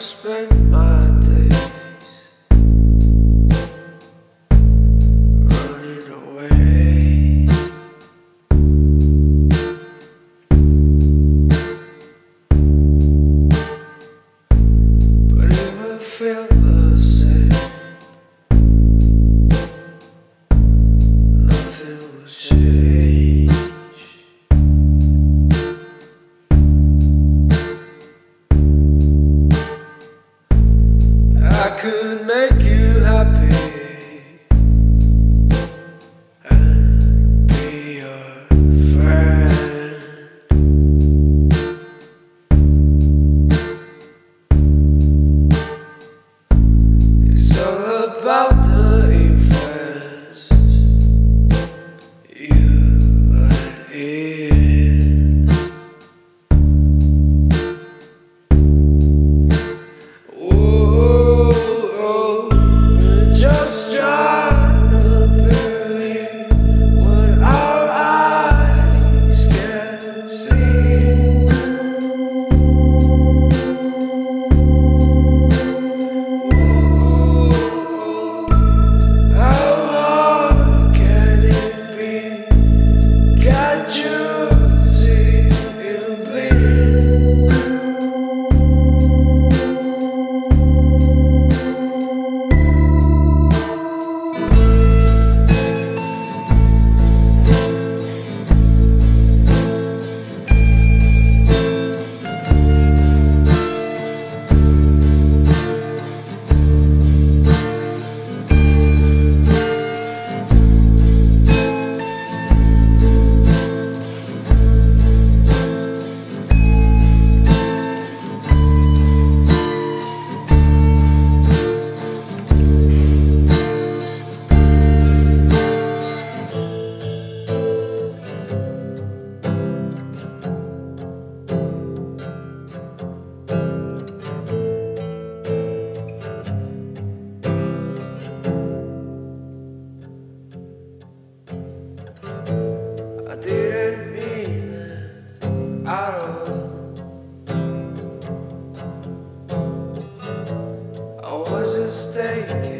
I was